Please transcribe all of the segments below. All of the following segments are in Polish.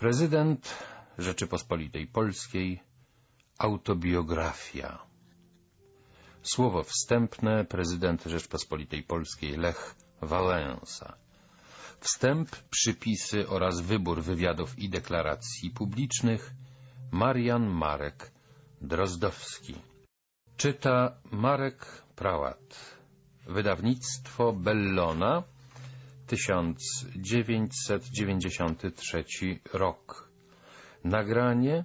Prezydent Rzeczypospolitej Polskiej Autobiografia. Słowo wstępne Prezydent Rzeczypospolitej Polskiej Lech Wałęsa. Wstęp, przypisy oraz wybór wywiadów i deklaracji publicznych Marian Marek Drozdowski. Czyta Marek Prałat. Wydawnictwo Bellona 1993 rok. Nagranie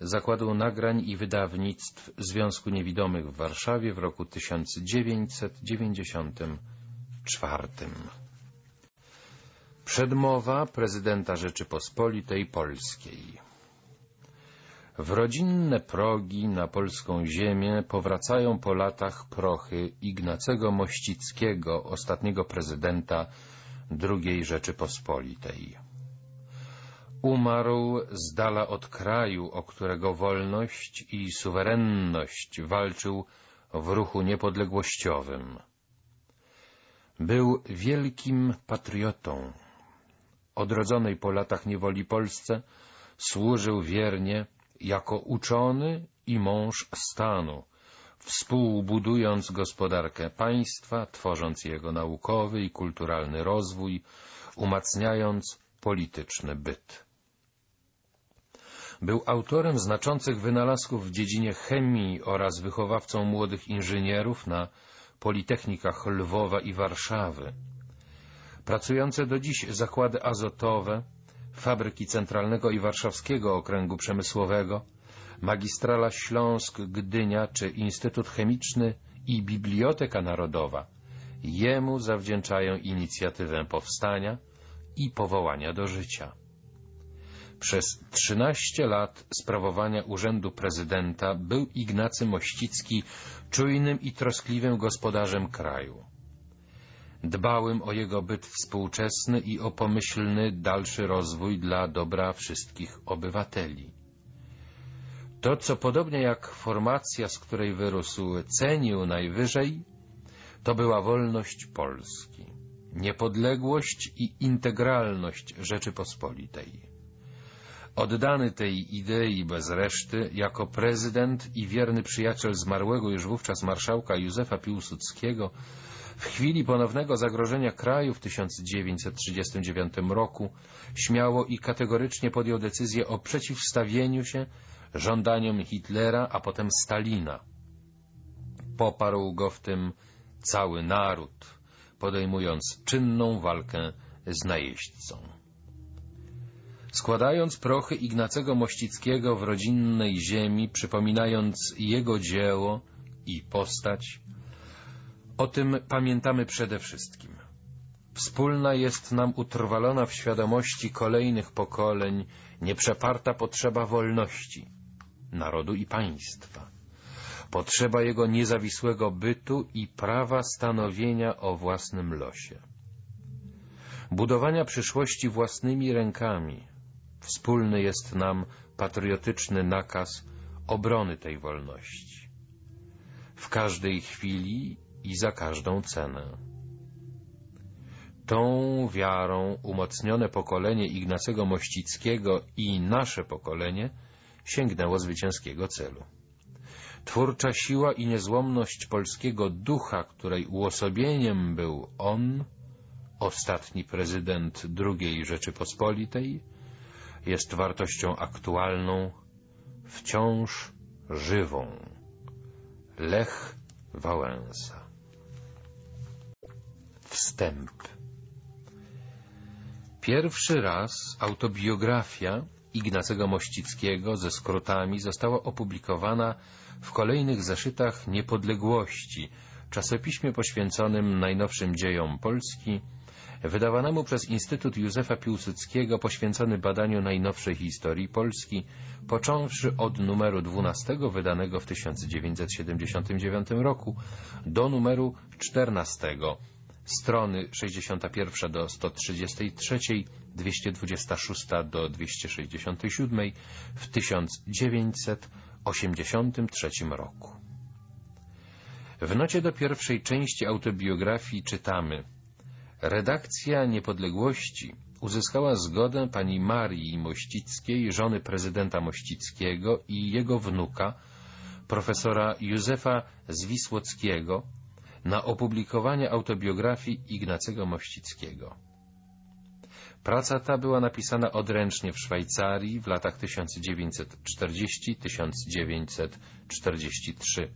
Zakładu Nagrań i Wydawnictw Związku Niewidomych w Warszawie w roku 1994 Przedmowa prezydenta Rzeczypospolitej Polskiej. W rodzinne progi na polską ziemię powracają po latach prochy Ignacego Mościckiego, ostatniego prezydenta II Rzeczypospolitej. Umarł z dala od kraju, o którego wolność i suwerenność walczył w ruchu niepodległościowym. Był wielkim patriotą. Odrodzonej po latach niewoli Polsce służył wiernie jako uczony i mąż stanu, współbudując gospodarkę państwa, tworząc jego naukowy i kulturalny rozwój, umacniając polityczny byt. Był autorem znaczących wynalazków w dziedzinie chemii oraz wychowawcą młodych inżynierów na politechnikach Lwowa i Warszawy. Pracujące do dziś zakłady azotowe, fabryki Centralnego i Warszawskiego Okręgu Przemysłowego, magistrala Śląsk-Gdynia czy Instytut Chemiczny i Biblioteka Narodowa jemu zawdzięczają inicjatywę powstania i powołania do życia. Przez trzynaście lat sprawowania urzędu prezydenta był Ignacy Mościcki czujnym i troskliwym gospodarzem kraju. Dbałym o jego byt współczesny i o pomyślny dalszy rozwój dla dobra wszystkich obywateli. To, co podobnie jak formacja, z której wyrósł, cenił najwyżej, to była wolność Polski, niepodległość i integralność Rzeczypospolitej. Oddany tej idei bez reszty, jako prezydent i wierny przyjaciel zmarłego już wówczas marszałka Józefa Piłsudskiego, w chwili ponownego zagrożenia kraju w 1939 roku śmiało i kategorycznie podjął decyzję o przeciwstawieniu się żądaniom Hitlera, a potem Stalina. Poparł go w tym cały naród, podejmując czynną walkę z najeźdźcą. Składając prochy Ignacego Mościckiego w rodzinnej ziemi, przypominając jego dzieło i postać, o tym pamiętamy przede wszystkim. Wspólna jest nam utrwalona w świadomości kolejnych pokoleń nieprzeparta potrzeba wolności narodu i państwa, potrzeba jego niezawisłego bytu i prawa stanowienia o własnym losie, budowania przyszłości własnymi rękami. Wspólny jest nam patriotyczny nakaz obrony tej wolności. W każdej chwili i za każdą cenę. Tą wiarą umocnione pokolenie Ignacego Mościckiego i nasze pokolenie sięgnęło zwycięskiego celu. Twórcza siła i niezłomność polskiego ducha, której uosobieniem był on, ostatni prezydent II Rzeczypospolitej, jest wartością aktualną, wciąż żywą. Lech Wałęsa Wstęp Pierwszy raz autobiografia Ignacego Mościckiego ze skrótami została opublikowana w kolejnych zeszytach Niepodległości, czasopiśmie poświęconym najnowszym dziejom Polski, wydawanemu przez Instytut Józefa Piłsudskiego poświęcony badaniu najnowszej historii Polski, począwszy od numeru 12 wydanego w 1979 roku do numeru 14 strony 61 do 133, 226 do 267 w 1983 roku. W nocie do pierwszej części autobiografii czytamy Redakcja Niepodległości uzyskała zgodę pani Marii Mościckiej, żony prezydenta Mościckiego i jego wnuka, profesora Józefa Zwisłockiego, na opublikowanie autobiografii Ignacego Mościckiego. Praca ta była napisana odręcznie w Szwajcarii w latach 1940-1943.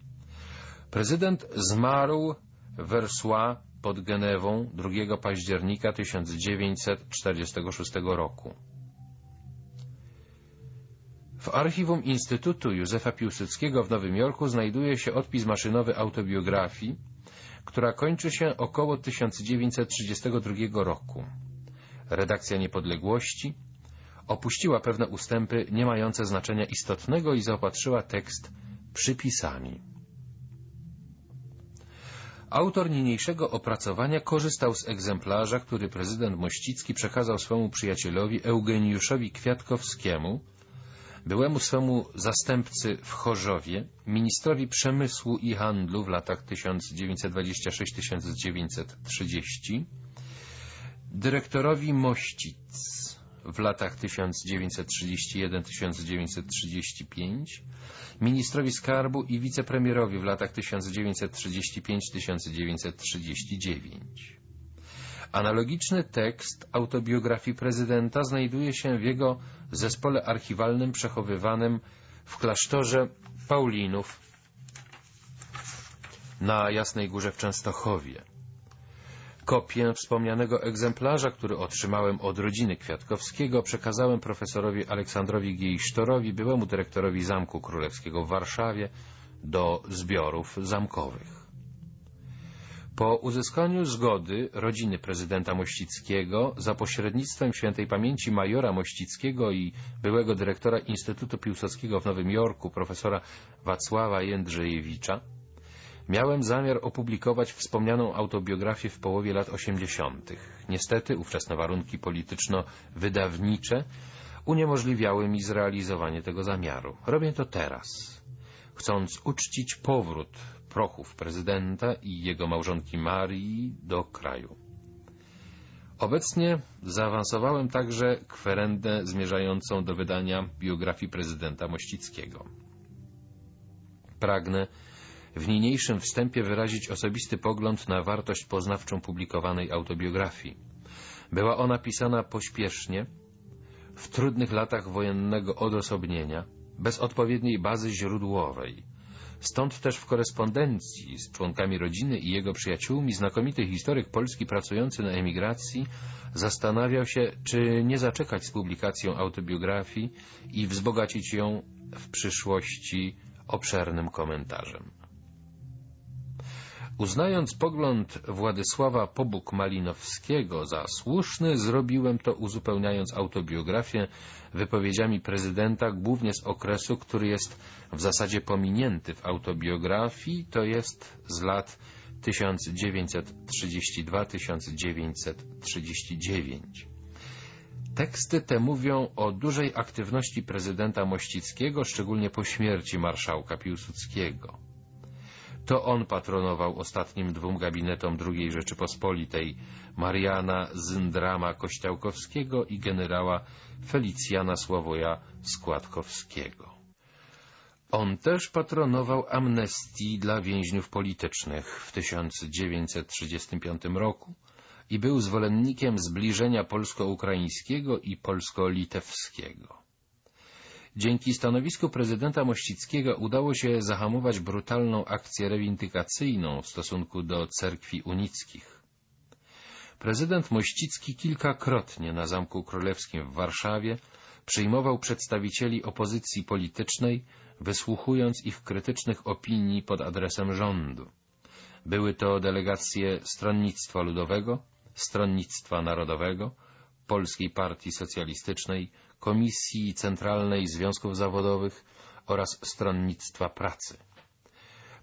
Prezydent zmarł w Versoix pod Genewą 2 października 1946 roku. W archiwum Instytutu Józefa Piłsudskiego w Nowym Jorku znajduje się odpis maszynowy autobiografii, która kończy się około 1932 roku. Redakcja Niepodległości opuściła pewne ustępy nie mające znaczenia istotnego i zaopatrzyła tekst przypisami. Autor niniejszego opracowania korzystał z egzemplarza, który prezydent Mościcki przekazał swemu przyjacielowi Eugeniuszowi Kwiatkowskiemu, byłemu swemu zastępcy w Chorzowie, ministrowi przemysłu i handlu w latach 1926-1930, dyrektorowi Mościc w latach 1931-1935, ministrowi skarbu i wicepremierowi w latach 1935-1939. Analogiczny tekst autobiografii prezydenta znajduje się w jego zespole archiwalnym przechowywanym w klasztorze Paulinów na Jasnej Górze w Częstochowie. Kopię wspomnianego egzemplarza, który otrzymałem od rodziny Kwiatkowskiego, przekazałem profesorowi Aleksandrowi Giejsztorowi, byłemu dyrektorowi Zamku Królewskiego w Warszawie, do zbiorów zamkowych. Po uzyskaniu zgody rodziny prezydenta Mościckiego za pośrednictwem świętej pamięci majora Mościckiego i byłego dyrektora Instytutu Piłsudskiego w Nowym Jorku, profesora Wacława Jędrzejewicza, Miałem zamiar opublikować wspomnianą autobiografię w połowie lat 80. Niestety ówczesne warunki polityczno-wydawnicze uniemożliwiały mi zrealizowanie tego zamiaru. Robię to teraz, chcąc uczcić powrót prochów prezydenta i jego małżonki Marii do kraju. Obecnie zaawansowałem także kwerendę zmierzającą do wydania biografii prezydenta Mościckiego. Pragnę w niniejszym wstępie wyrazić osobisty pogląd na wartość poznawczą publikowanej autobiografii. Była ona pisana pośpiesznie, w trudnych latach wojennego odosobnienia, bez odpowiedniej bazy źródłowej. Stąd też w korespondencji z członkami rodziny i jego przyjaciółmi znakomity historyk polski pracujący na emigracji zastanawiał się, czy nie zaczekać z publikacją autobiografii i wzbogacić ją w przyszłości obszernym komentarzem. Uznając pogląd Władysława Pobuk-Malinowskiego za słuszny, zrobiłem to uzupełniając autobiografię wypowiedziami prezydenta głównie z okresu, który jest w zasadzie pominięty w autobiografii, to jest z lat 1932-1939. Teksty te mówią o dużej aktywności prezydenta Mościckiego, szczególnie po śmierci marszałka Piłsudskiego. To on patronował ostatnim dwóm gabinetom II Rzeczypospolitej, Mariana Zyndrama Kościałkowskiego i generała Felicjana Sławoja Składkowskiego. On też patronował amnestii dla więźniów politycznych w 1935 roku i był zwolennikiem zbliżenia polsko-ukraińskiego i polsko-litewskiego. Dzięki stanowisku prezydenta Mościckiego udało się zahamować brutalną akcję rewindykacyjną w stosunku do cerkwi unickich. Prezydent Mościcki kilkakrotnie na Zamku Królewskim w Warszawie przyjmował przedstawicieli opozycji politycznej, wysłuchując ich krytycznych opinii pod adresem rządu. Były to delegacje Stronnictwa Ludowego, Stronnictwa Narodowego, Polskiej Partii Socjalistycznej, Komisji Centralnej Związków Zawodowych oraz Stronnictwa Pracy.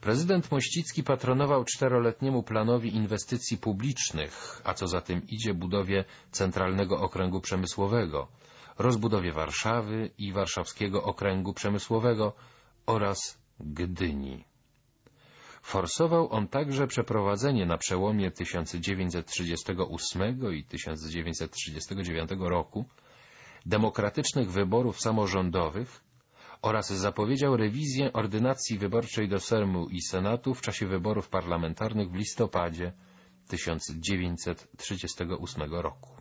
Prezydent Mościcki patronował czteroletniemu planowi inwestycji publicznych, a co za tym idzie budowie Centralnego Okręgu Przemysłowego, rozbudowie Warszawy i Warszawskiego Okręgu Przemysłowego oraz Gdyni. Forsował on także przeprowadzenie na przełomie 1938 i 1939 roku demokratycznych wyborów samorządowych oraz zapowiedział rewizję ordynacji wyborczej do Sejmu i Senatu w czasie wyborów parlamentarnych w listopadzie 1938 roku.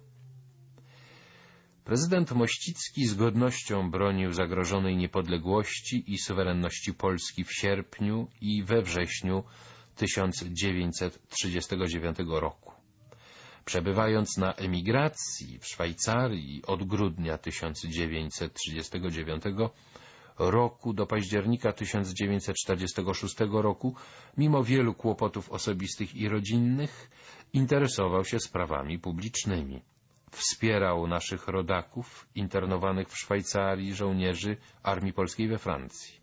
Prezydent Mościcki z godnością bronił zagrożonej niepodległości i suwerenności Polski w sierpniu i we wrześniu 1939 roku. Przebywając na emigracji w Szwajcarii od grudnia 1939 roku do października 1946 roku, mimo wielu kłopotów osobistych i rodzinnych, interesował się sprawami publicznymi. Wspierał naszych rodaków internowanych w Szwajcarii żołnierzy Armii Polskiej we Francji.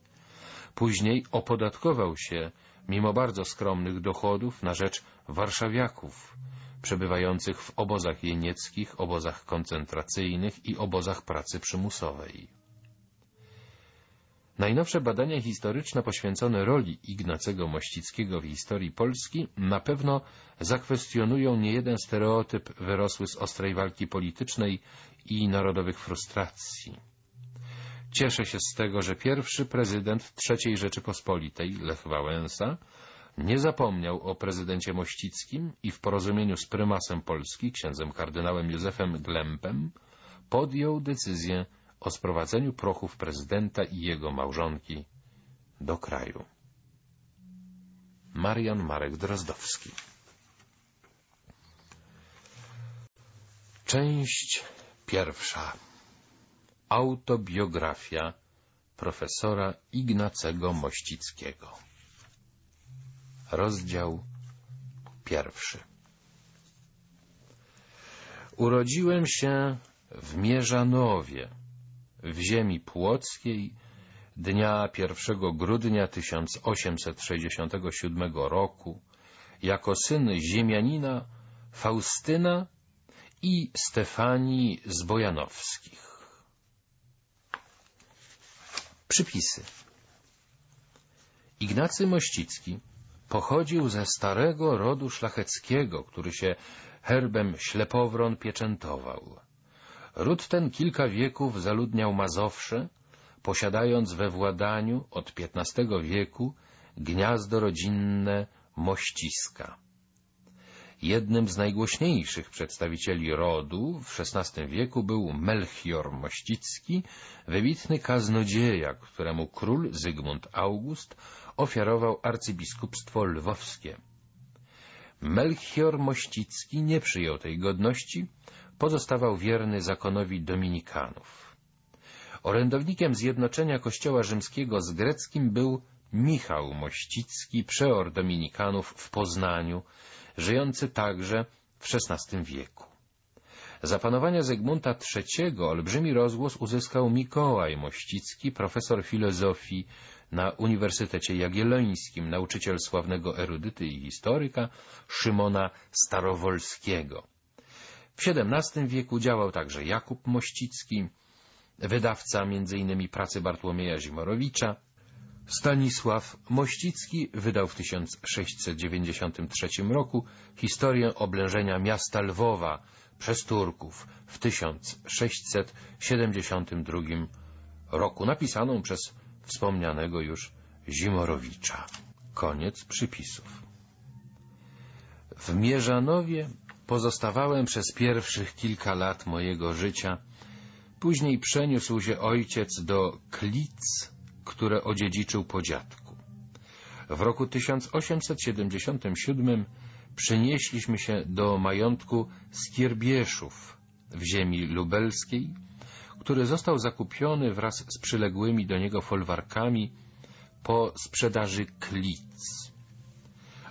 Później opodatkował się, mimo bardzo skromnych dochodów, na rzecz warszawiaków, przebywających w obozach jenieckich, obozach koncentracyjnych i obozach pracy przymusowej. Najnowsze badania historyczne poświęcone roli Ignacego Mościckiego w historii Polski na pewno zakwestionują niejeden stereotyp wyrosły z ostrej walki politycznej i narodowych frustracji. Cieszę się z tego, że pierwszy prezydent III Rzeczypospolitej, Lech Wałęsa, nie zapomniał o prezydencie Mościckim i w porozumieniu z prymasem Polski, księdzem kardynałem Józefem Glempem, podjął decyzję o sprowadzeniu prochów prezydenta i jego małżonki do kraju. Marian Marek Drozdowski. Część pierwsza. Autobiografia profesora Ignacego Mościckiego. Rozdział pierwszy. Urodziłem się w Mierzanowie, w ziemi płockiej dnia 1 grudnia 1867 roku jako syn ziemianina Faustyna i Stefanii z Bojanowskich. Przypisy Ignacy Mościcki pochodził ze starego rodu szlacheckiego, który się herbem ślepowron pieczętował. Ród ten kilka wieków zaludniał Mazowsze, posiadając we władaniu od XV wieku gniazdo rodzinne Mościska. Jednym z najgłośniejszych przedstawicieli rodu w XVI wieku był Melchior Mościcki, wybitny kaznodzieja, któremu król Zygmunt August ofiarował arcybiskupstwo lwowskie. Melchior Mościcki nie przyjął tej godności, pozostawał wierny zakonowi dominikanów. Orędownikiem zjednoczenia Kościoła Rzymskiego z greckim był Michał Mościcki, przeor dominikanów w Poznaniu, żyjący także w XVI wieku. Za panowania Zygmunta III olbrzymi rozgłos uzyskał Mikołaj Mościcki, profesor filozofii na Uniwersytecie Jagiellońskim, nauczyciel sławnego erudyty i historyka Szymona Starowolskiego. W XVII wieku działał także Jakub Mościcki, wydawca m.in. pracy Bartłomieja Zimorowicza. Stanisław Mościcki wydał w 1693 roku historię oblężenia miasta Lwowa przez Turków w 1672 roku, napisaną przez wspomnianego już Zimorowicza. Koniec przypisów. W Mierzanowie pozostawałem przez pierwszych kilka lat mojego życia. Później przeniósł się ojciec do Klic, które odziedziczył po dziadku. W roku 1877 przenieśliśmy się do majątku Skierbieszów w ziemi lubelskiej, który został zakupiony wraz z przyległymi do niego folwarkami po sprzedaży Klic.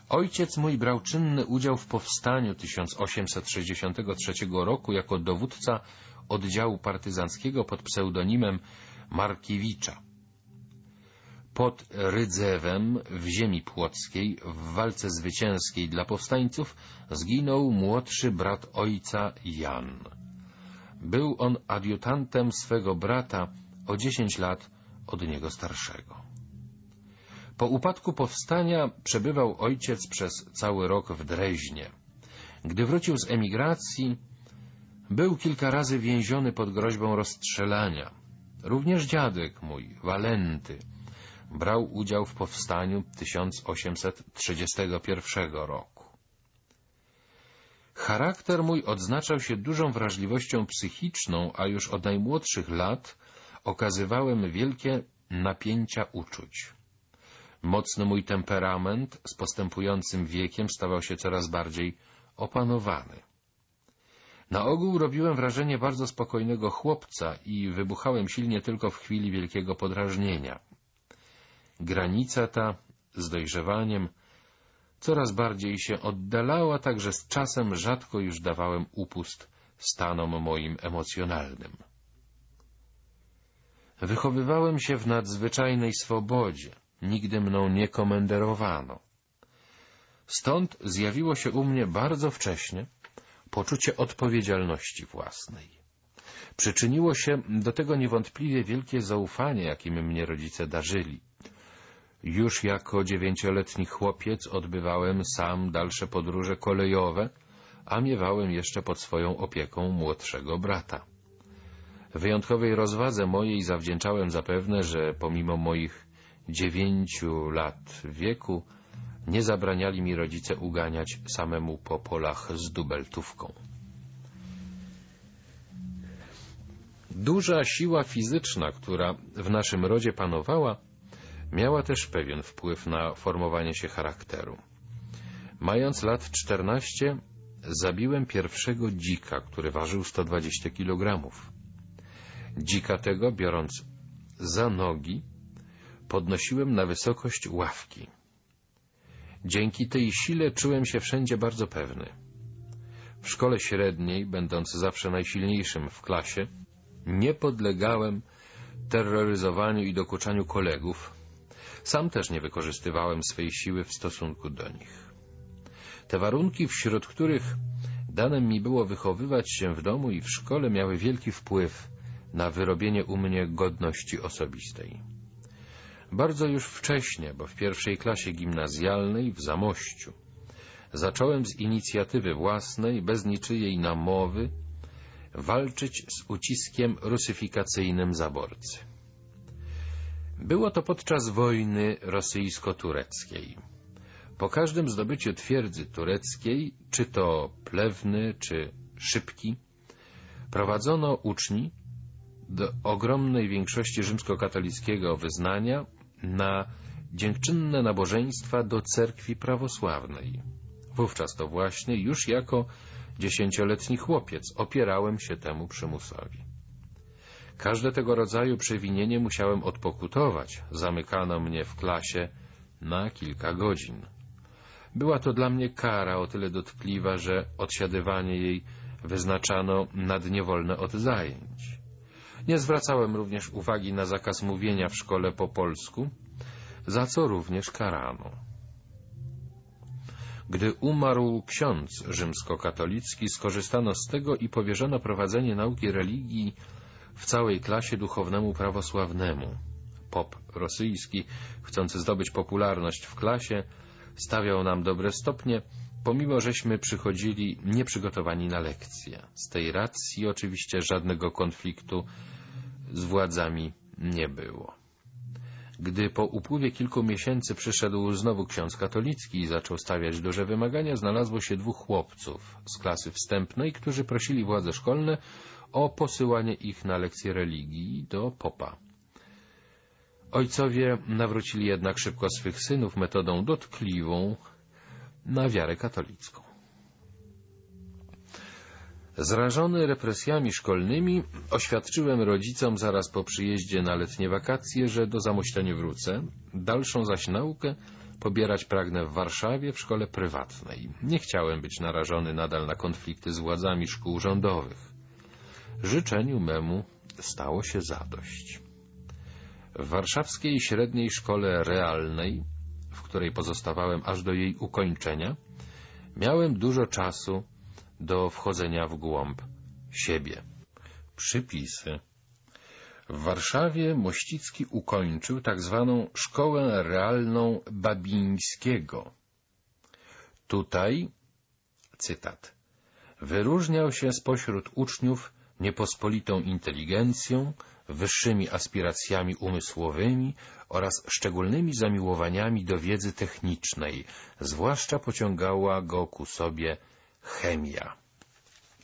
Ojciec mój brał czynny udział w powstaniu 1863 roku jako dowódca oddziału partyzanckiego pod pseudonimem Markiewicza. Pod Rydzewem w ziemi płockiej w walce zwycięskiej dla powstańców zginął młodszy brat ojca Jan. Był on adiutantem swego brata o dziesięć lat od niego starszego. Po upadku powstania przebywał ojciec przez cały rok w Dreźnie. Gdy wrócił z emigracji, był kilka razy więziony pod groźbą rozstrzelania. Również dziadek mój, Walenty, brał udział w powstaniu 1831 roku. Charakter mój odznaczał się dużą wrażliwością psychiczną, a już od najmłodszych lat okazywałem wielkie napięcia uczuć. Mocny mój temperament z postępującym wiekiem stawał się coraz bardziej opanowany. Na ogół robiłem wrażenie bardzo spokojnego chłopca i wybuchałem silnie tylko w chwili wielkiego podrażnienia. Granica ta z dojrzewaniem coraz bardziej się oddalała, tak że z czasem rzadko już dawałem upust stanom moim emocjonalnym. Wychowywałem się w nadzwyczajnej swobodzie, nigdy mną nie komenderowano. Stąd zjawiło się u mnie bardzo wcześnie poczucie odpowiedzialności własnej. Przyczyniło się do tego niewątpliwie wielkie zaufanie, jakim mnie rodzice darzyli. Już jako dziewięcioletni chłopiec odbywałem sam dalsze podróże kolejowe, a miewałem jeszcze pod swoją opieką młodszego brata. Wyjątkowej rozwadze mojej zawdzięczałem zapewne, że pomimo moich dziewięciu lat wieku nie zabraniali mi rodzice uganiać samemu po polach z dubeltówką. Duża siła fizyczna, która w naszym rodzie panowała, miała też pewien wpływ na formowanie się charakteru. Mając lat czternaście, zabiłem pierwszego dzika, który ważył 120 kg. Dzika tego, biorąc za nogi, podnosiłem na wysokość ławki. Dzięki tej sile czułem się wszędzie bardzo pewny. W szkole średniej, będąc zawsze najsilniejszym w klasie, nie podlegałem terroryzowaniu i dokuczaniu kolegów. Sam też nie wykorzystywałem swej siły w stosunku do nich. Te warunki, wśród których dane mi było wychowywać się w domu i w szkole, miały wielki wpływ na wyrobienie u mnie godności osobistej. Bardzo już wcześnie, bo w pierwszej klasie gimnazjalnej w Zamościu, zacząłem z inicjatywy własnej, bez niczyjej namowy, walczyć z uciskiem rusyfikacyjnym zaborcy. Było to podczas wojny rosyjsko-tureckiej. Po każdym zdobyciu twierdzy tureckiej, czy to plewny, czy szybki, prowadzono uczni do ogromnej większości rzymskokatolickiego wyznania na dziękczynne nabożeństwa do cerkwi prawosławnej. Wówczas to właśnie już jako dziesięcioletni chłopiec opierałem się temu przymusowi. Każde tego rodzaju przewinienie musiałem odpokutować. Zamykano mnie w klasie na kilka godzin. Była to dla mnie kara o tyle dotkliwa, że odsiadywanie jej wyznaczano na dnie wolne od zajęć. Nie zwracałem również uwagi na zakaz mówienia w szkole po polsku, za co również karano. Gdy umarł ksiądz rzymskokatolicki, skorzystano z tego i powierzono prowadzenie nauki religii w całej klasie duchownemu prawosławnemu. Pop rosyjski, chcący zdobyć popularność w klasie, stawiał nam dobre stopnie, pomimo żeśmy przychodzili nieprzygotowani na lekcje. Z tej racji oczywiście żadnego konfliktu z władzami nie było. Gdy po upływie kilku miesięcy przyszedł znowu ksiądz katolicki i zaczął stawiać duże wymagania, znalazło się dwóch chłopców z klasy wstępnej, którzy prosili władze szkolne o posyłanie ich na lekcje religii do popa. Ojcowie nawrócili jednak szybko swych synów metodą dotkliwą na wiarę katolicką. Zrażony represjami szkolnymi oświadczyłem rodzicom zaraz po przyjeździe na letnie wakacje, że do Zamościa nie wrócę, dalszą zaś naukę pobierać pragnę w Warszawie w szkole prywatnej. Nie chciałem być narażony nadal na konflikty z władzami szkół rządowych. Życzeniu memu stało się zadość. W warszawskiej średniej szkole realnej, w której pozostawałem aż do jej ukończenia, miałem dużo czasu do wchodzenia w głąb siebie. Przypisy W Warszawie Mościcki ukończył tak zwaną Szkołę Realną Babińskiego. Tutaj, cytat, wyróżniał się spośród uczniów niepospolitą inteligencją, wyższymi aspiracjami umysłowymi oraz szczególnymi zamiłowaniami do wiedzy technicznej, zwłaszcza pociągała go ku sobie chemia.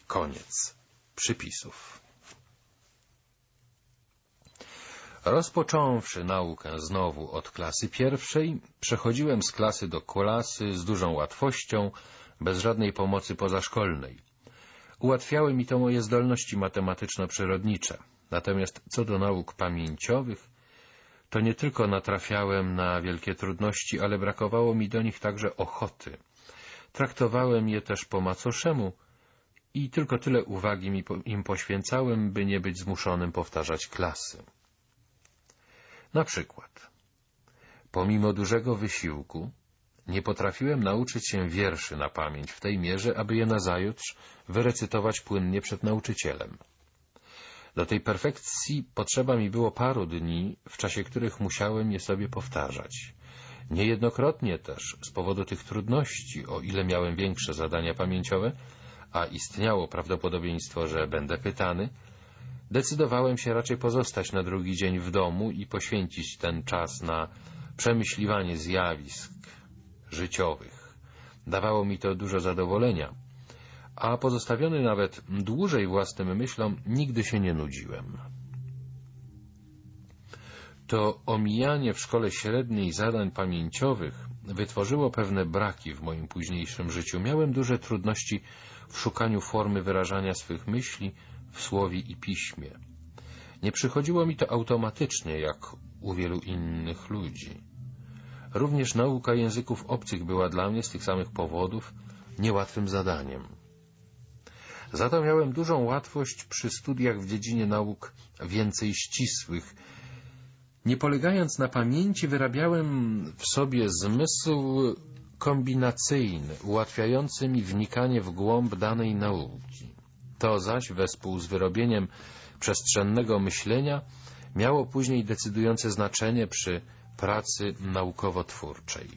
Koniec przypisów. Rozpocząwszy naukę znowu od klasy pierwszej, przechodziłem z klasy do klasy z dużą łatwością, bez żadnej pomocy pozaszkolnej. Ułatwiały mi to moje zdolności matematyczno-przyrodnicze. Natomiast co do nauk pamięciowych, to nie tylko natrafiałem na wielkie trudności, ale brakowało mi do nich także ochoty. Traktowałem je też po macoszemu i tylko tyle uwagi im poświęcałem, by nie być zmuszonym powtarzać klasy. Na przykład, pomimo dużego wysiłku, nie potrafiłem nauczyć się wierszy na pamięć w tej mierze, aby je nazajutrz wyrecytować płynnie przed nauczycielem. Do tej perfekcji potrzeba mi było paru dni, w czasie których musiałem je sobie powtarzać. Niejednokrotnie też, z powodu tych trudności, o ile miałem większe zadania pamięciowe, a istniało prawdopodobieństwo, że będę pytany, decydowałem się raczej pozostać na drugi dzień w domu i poświęcić ten czas na przemyśliwanie zjawisk życiowych. Dawało mi to dużo zadowolenia, a pozostawiony nawet dłużej własnym myślom, nigdy się nie nudziłem. To omijanie w szkole średniej zadań pamięciowych wytworzyło pewne braki w moim późniejszym życiu. Miałem duże trudności w szukaniu formy wyrażania swych myśli w słowie i piśmie. Nie przychodziło mi to automatycznie, jak u wielu innych ludzi. Również nauka języków obcych była dla mnie z tych samych powodów niełatwym zadaniem. Za to miałem dużą łatwość przy studiach w dziedzinie nauk więcej ścisłych. Nie polegając na pamięci, wyrabiałem w sobie zmysł kombinacyjny, ułatwiający mi wnikanie w głąb danej nauki. To zaś, wespół z wyrobieniem przestrzennego myślenia, miało później decydujące znaczenie przy pracy naukowo-twórczej.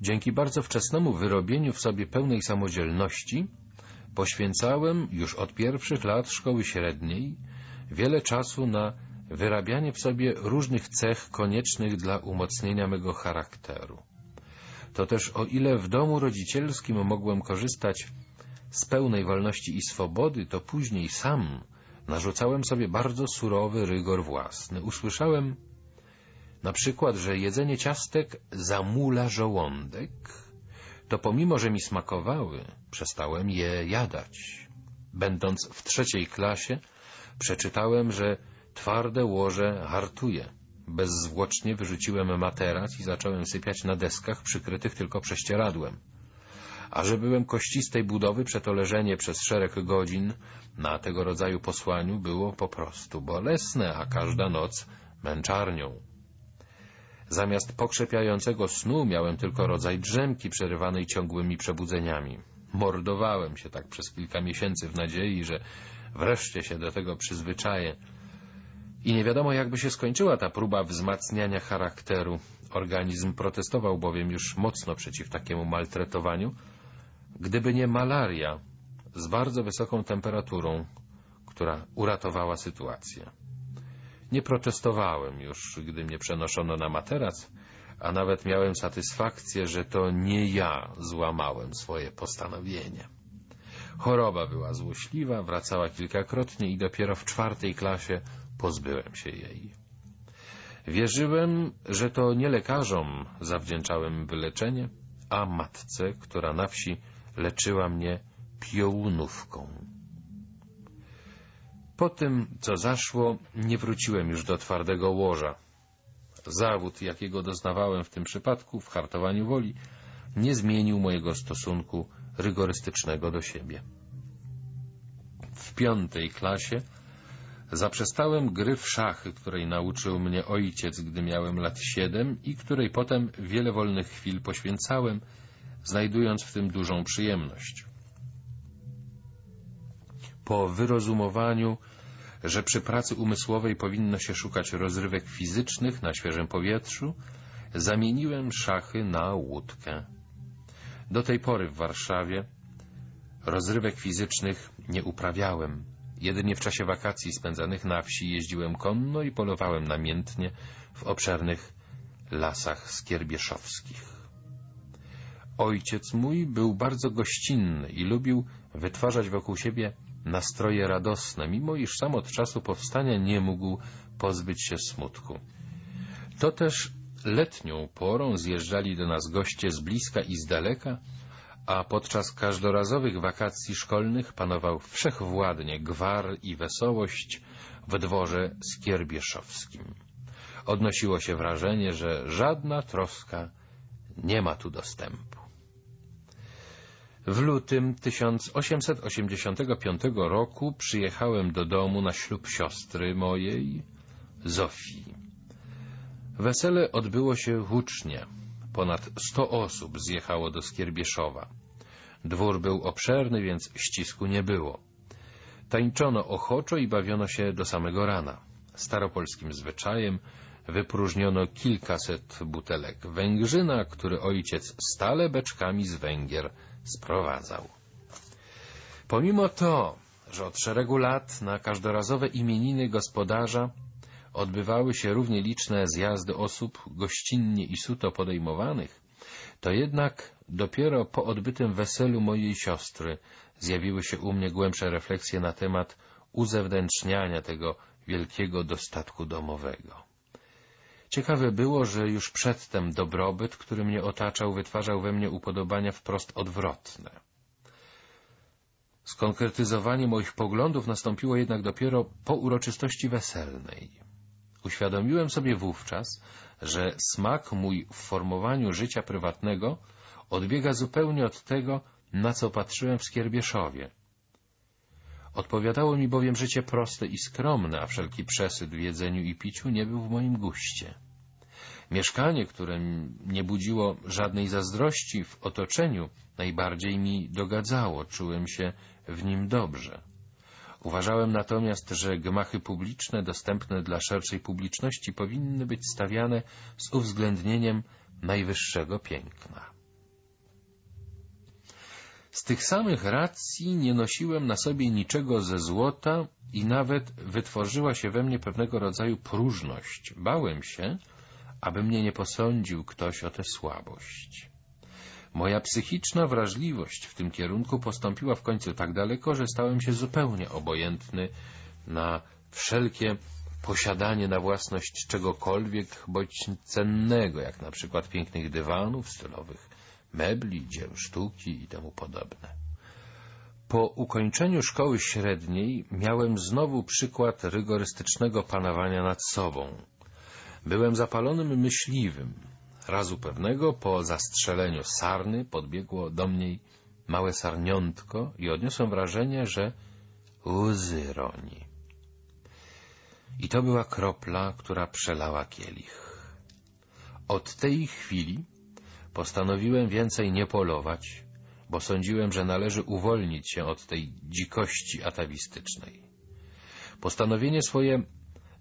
Dzięki bardzo wczesnemu wyrobieniu w sobie pełnej samodzielności poświęcałem już od pierwszych lat szkoły średniej wiele czasu na wyrabianie w sobie różnych cech koniecznych dla umocnienia mego charakteru. To też o ile w domu rodzicielskim mogłem korzystać z pełnej wolności i swobody, to później sam narzucałem sobie bardzo surowy rygor własny. Usłyszałem na przykład, że jedzenie ciastek zamula żołądek, to pomimo, że mi smakowały, przestałem je jadać. Będąc w trzeciej klasie, przeczytałem, że twarde łoże hartuje. Bezzwłocznie wyrzuciłem materac i zacząłem sypiać na deskach przykrytych tylko prześcieradłem. A że byłem kościstej budowy, przetoleżenie przez szereg godzin na tego rodzaju posłaniu było po prostu bolesne, a każda noc męczarnią. Zamiast pokrzepiającego snu miałem tylko rodzaj drzemki przerywanej ciągłymi przebudzeniami. Mordowałem się tak przez kilka miesięcy w nadziei, że wreszcie się do tego przyzwyczaję. I nie wiadomo, jakby się skończyła ta próba wzmacniania charakteru. Organizm protestował bowiem już mocno przeciw takiemu maltretowaniu, gdyby nie malaria z bardzo wysoką temperaturą, która uratowała sytuację. Nie protestowałem już, gdy mnie przenoszono na materac, a nawet miałem satysfakcję, że to nie ja złamałem swoje postanowienie. Choroba była złośliwa, wracała kilkakrotnie i dopiero w czwartej klasie pozbyłem się jej. Wierzyłem, że to nie lekarzom zawdzięczałem wyleczenie, a matce, która na wsi leczyła mnie piołunówką. Po tym, co zaszło, nie wróciłem już do twardego łoża. Zawód, jakiego doznawałem w tym przypadku, w hartowaniu woli, nie zmienił mojego stosunku rygorystycznego do siebie. W piątej klasie zaprzestałem gry w szachy, której nauczył mnie ojciec, gdy miałem lat siedem i której potem wiele wolnych chwil poświęcałem, znajdując w tym dużą przyjemność. Po wyrozumowaniu że przy pracy umysłowej powinno się szukać rozrywek fizycznych na świeżym powietrzu, zamieniłem szachy na łódkę. Do tej pory w Warszawie rozrywek fizycznych nie uprawiałem. Jedynie w czasie wakacji spędzanych na wsi jeździłem konno i polowałem namiętnie w obszernych lasach skierbieszowskich. Ojciec mój był bardzo gościnny i lubił wytwarzać wokół siebie nastroje radosne, mimo iż sam od czasu powstania nie mógł pozbyć się smutku. To też letnią porą zjeżdżali do nas goście z bliska i z daleka, a podczas każdorazowych wakacji szkolnych panował wszechwładnie gwar i wesołość w dworze skierbieszowskim. Odnosiło się wrażenie, że żadna troska nie ma tu dostępu. W lutym 1885 roku przyjechałem do domu na ślub siostry mojej, Zofii. Wesele odbyło się hucznie. Ponad sto osób zjechało do Skierbieszowa. Dwór był obszerny, więc ścisku nie było. Tańczono ochoczo i bawiono się do samego rana. Staropolskim zwyczajem wypróżniono kilkaset butelek węgrzyna, który ojciec stale beczkami z Węgier sprowadzał. Pomimo to, że od szeregu lat na każdorazowe imieniny gospodarza odbywały się równie liczne zjazdy osób gościnnie i suto podejmowanych, to jednak dopiero po odbytym weselu mojej siostry zjawiły się u mnie głębsze refleksje na temat uzewnętrzniania tego wielkiego dostatku domowego. Ciekawe było, że już przedtem dobrobyt, który mnie otaczał, wytwarzał we mnie upodobania wprost odwrotne. Skonkretyzowanie moich poglądów nastąpiło jednak dopiero po uroczystości weselnej. Uświadomiłem sobie wówczas, że smak mój w formowaniu życia prywatnego odbiega zupełnie od tego, na co patrzyłem w Skierbieszowie. Odpowiadało mi bowiem życie proste i skromne, a wszelki przesyt w jedzeniu i piciu nie był w moim guście. Mieszkanie, które nie budziło żadnej zazdrości w otoczeniu, najbardziej mi dogadzało, czułem się w nim dobrze. Uważałem natomiast, że gmachy publiczne dostępne dla szerszej publiczności powinny być stawiane z uwzględnieniem najwyższego piękna. Z tych samych racji nie nosiłem na sobie niczego ze złota i nawet wytworzyła się we mnie pewnego rodzaju próżność. Bałem się, aby mnie nie posądził ktoś o tę słabość. Moja psychiczna wrażliwość w tym kierunku postąpiła w końcu tak daleko, że stałem się zupełnie obojętny na wszelkie posiadanie na własność czegokolwiek bądź cennego, jak na przykład pięknych dywanów, stylowych mebli, dzieł sztuki i temu podobne. Po ukończeniu szkoły średniej miałem znowu przykład rygorystycznego panowania nad sobą. Byłem zapalonym myśliwym. Razu pewnego po zastrzeleniu sarny podbiegło do mnie małe sarniątko i odniosłem wrażenie, że łzy roni. I to była kropla, która przelała kielich. Od tej chwili postanowiłem więcej nie polować, bo sądziłem, że należy uwolnić się od tej dzikości atawistycznej. Postanowienie swoje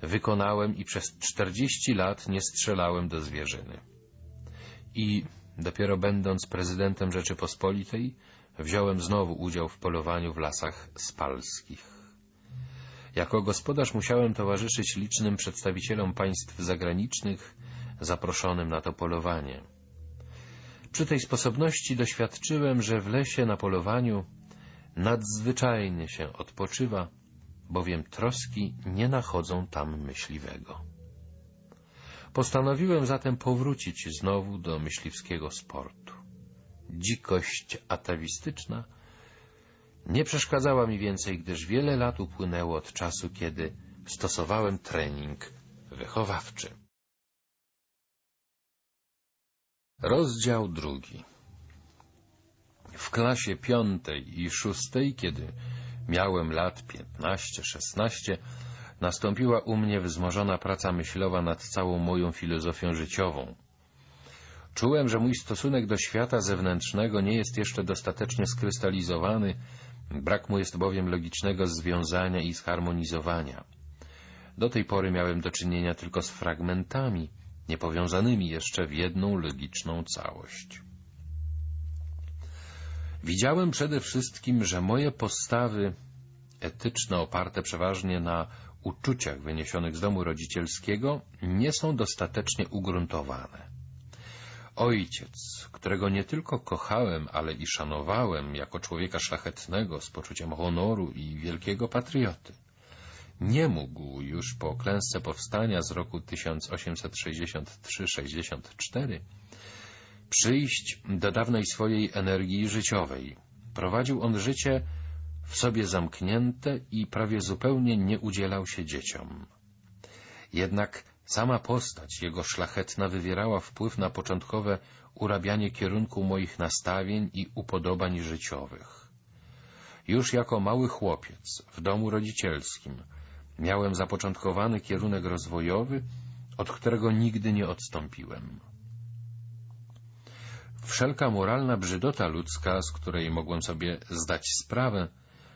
wykonałem i przez czterdzieści lat nie strzelałem do zwierzyny. I dopiero będąc prezydentem Rzeczypospolitej, wziąłem znowu udział w polowaniu w lasach spalskich. Jako gospodarz musiałem towarzyszyć licznym przedstawicielom państw zagranicznych zaproszonym na to polowanie. Przy tej sposobności doświadczyłem, że w lesie na polowaniu nadzwyczajnie się odpoczywa, bowiem troski nie nachodzą tam myśliwego. Postanowiłem zatem powrócić znowu do myśliwskiego sportu. Dzikość atawistyczna nie przeszkadzała mi więcej, gdyż wiele lat upłynęło od czasu, kiedy stosowałem trening wychowawczy. Rozdział drugi W klasie piątej i szóstej, kiedy miałem lat piętnaście, szesnaście, nastąpiła u mnie wzmożona praca myślowa nad całą moją filozofią życiową. Czułem, że mój stosunek do świata zewnętrznego nie jest jeszcze dostatecznie skrystalizowany, Brak mu jest bowiem logicznego związania i zharmonizowania. Do tej pory miałem do czynienia tylko z fragmentami, niepowiązanymi jeszcze w jedną logiczną całość. Widziałem przede wszystkim, że moje postawy etyczne oparte przeważnie na uczuciach wyniesionych z domu rodzicielskiego nie są dostatecznie ugruntowane. Ojciec, którego nie tylko kochałem, ale i szanowałem jako człowieka szlachetnego, z poczuciem honoru i wielkiego patrioty, nie mógł już po klęsce powstania z roku 1863-64 przyjść do dawnej swojej energii życiowej. Prowadził on życie w sobie zamknięte i prawie zupełnie nie udzielał się dzieciom. Jednak sama postać jego szlachetna wywierała wpływ na początkowe urabianie kierunku moich nastawień i upodobań życiowych. Już jako mały chłopiec w domu rodzicielskim miałem zapoczątkowany kierunek rozwojowy, od którego nigdy nie odstąpiłem. Wszelka moralna brzydota ludzka, z której mogłem sobie zdać sprawę,